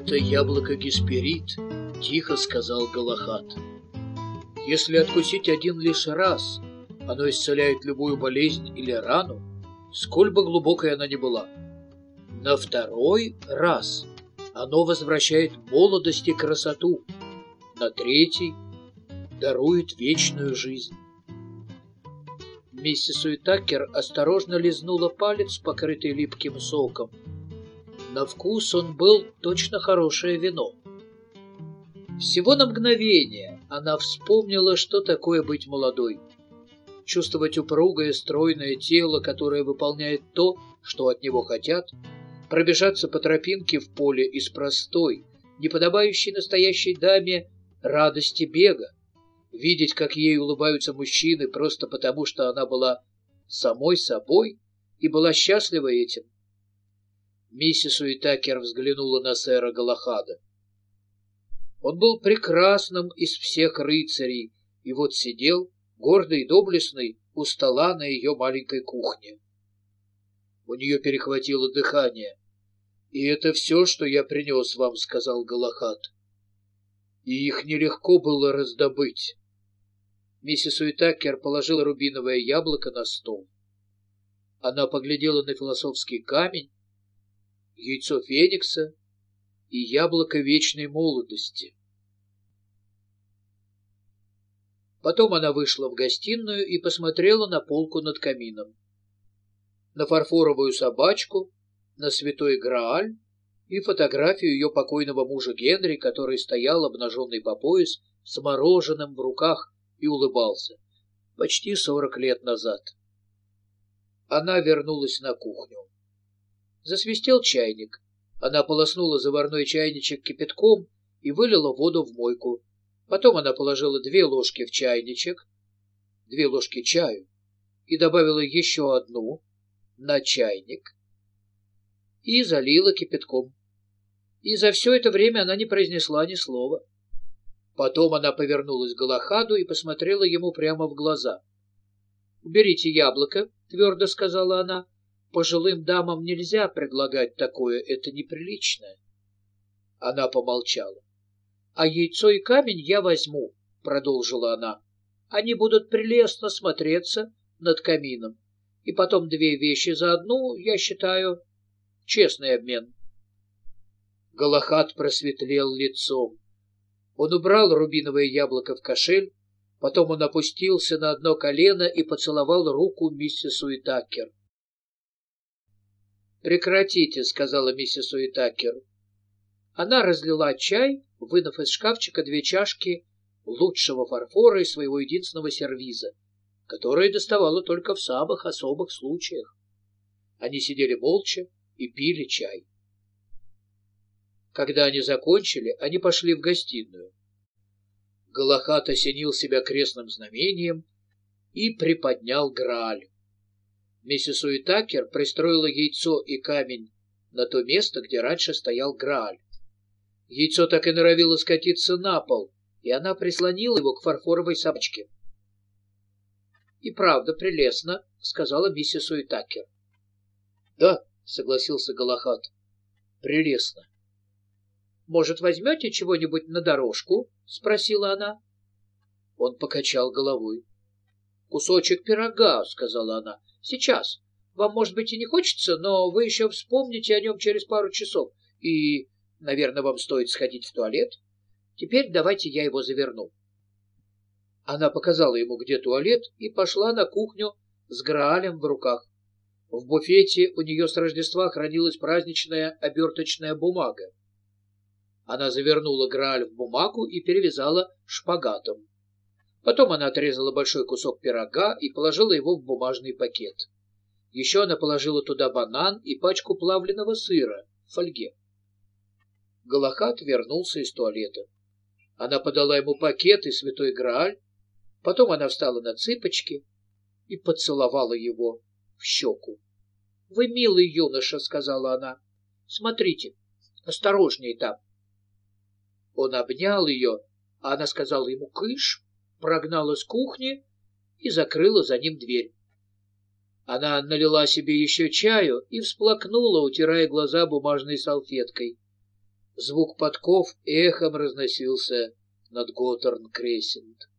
«Это яблоко Гесперид», — тихо сказал Галахат. «Если откусить один лишь раз, оно исцеляет любую болезнь или рану, сколь бы глубокой она ни была. На второй раз оно возвращает молодость и красоту, на третий дарует вечную жизнь». Миссис Уитакер осторожно лизнула палец, покрытый липким соком, на вкус он был точно хорошее вино. Всего на мгновение она вспомнила, что такое быть молодой. Чувствовать упругое, стройное тело, которое выполняет то, что от него хотят, пробежаться по тропинке в поле из простой, неподобающей настоящей даме радости бега, видеть, как ей улыбаются мужчины просто потому, что она была самой собой и была счастлива этим. Миссис Уитакер взглянула на сэра Галахада. Он был прекрасным из всех рыцарей, и вот сидел, гордый и доблестный, у стола на ее маленькой кухне. У нее перехватило дыхание. «И это все, что я принес вам», — сказал Галахад. «И их нелегко было раздобыть». Миссис Уитакер положила рубиновое яблоко на стол. Она поглядела на философский камень, яйцо феникса и яблоко вечной молодости. Потом она вышла в гостиную и посмотрела на полку над камином. На фарфоровую собачку, на святой Грааль и фотографию ее покойного мужа Генри, который стоял обнаженный по пояс с мороженым в руках и улыбался. Почти сорок лет назад. Она вернулась на кухню. Засвистел чайник. Она полоснула заварной чайничек кипятком и вылила воду в мойку. Потом она положила две ложки в чайничек, две ложки чаю, и добавила еще одну на чайник и залила кипятком. И за все это время она не произнесла ни слова. Потом она повернулась к Галахаду и посмотрела ему прямо в глаза. «Уберите яблоко», — твердо сказала она. Пожилым дамам нельзя предлагать такое, это неприлично. Она помолчала. А яйцо и камень я возьму, продолжила она. Они будут прелестно смотреться над камином. И потом две вещи за одну, я считаю, честный обмен. Галахат просветлел лицом. Он убрал рубиновое яблоко в кошель, потом он опустился на одно колено и поцеловал руку миссис Уитакер. «Прекратите», — сказала миссис Уитакер. Она разлила чай, вынув из шкафчика две чашки лучшего фарфора и своего единственного сервиза, которое доставала только в самых особых случаях. Они сидели молча и пили чай. Когда они закончили, они пошли в гостиную. Галахат осенил себя крестным знамением и приподнял Грааль. Миссис Уитакер пристроила яйцо и камень на то место, где раньше стоял Грааль. Яйцо так и норовило скатиться на пол, и она прислонила его к фарфоровой собачке. «И правда прелестно», — сказала миссис Уитакер. «Да», — согласился Галахат, — «прелестно». «Может, возьмете чего-нибудь на дорожку?» — спросила она. Он покачал головой. «Кусочек пирога», — сказала она. Сейчас. Вам, может быть, и не хочется, но вы еще вспомните о нем через пару часов. И, наверное, вам стоит сходить в туалет. Теперь давайте я его заверну. Она показала ему, где туалет, и пошла на кухню с Граалем в руках. В буфете у нее с Рождества хранилась праздничная оберточная бумага. Она завернула Грааль в бумагу и перевязала шпагатом. Потом она отрезала большой кусок пирога и положила его в бумажный пакет. Еще она положила туда банан и пачку плавленного сыра в фольге. Галахат вернулся из туалета. Она подала ему пакет и святой Грааль. Потом она встала на цыпочки и поцеловала его в щеку. — Вы милый юноша, — сказала она. — Смотрите, осторожней там. Он обнял ее, а она сказала ему «кыш», прогнала с кухни и закрыла за ним дверь. Она налила себе еще чаю и всплакнула, утирая глаза бумажной салфеткой. Звук подков эхом разносился над Готтерн-Крейсент.